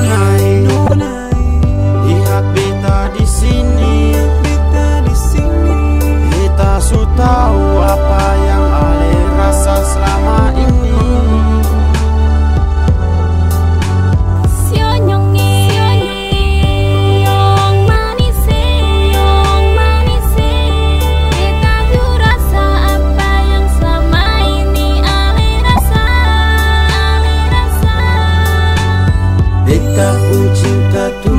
night. No night. cinta tu.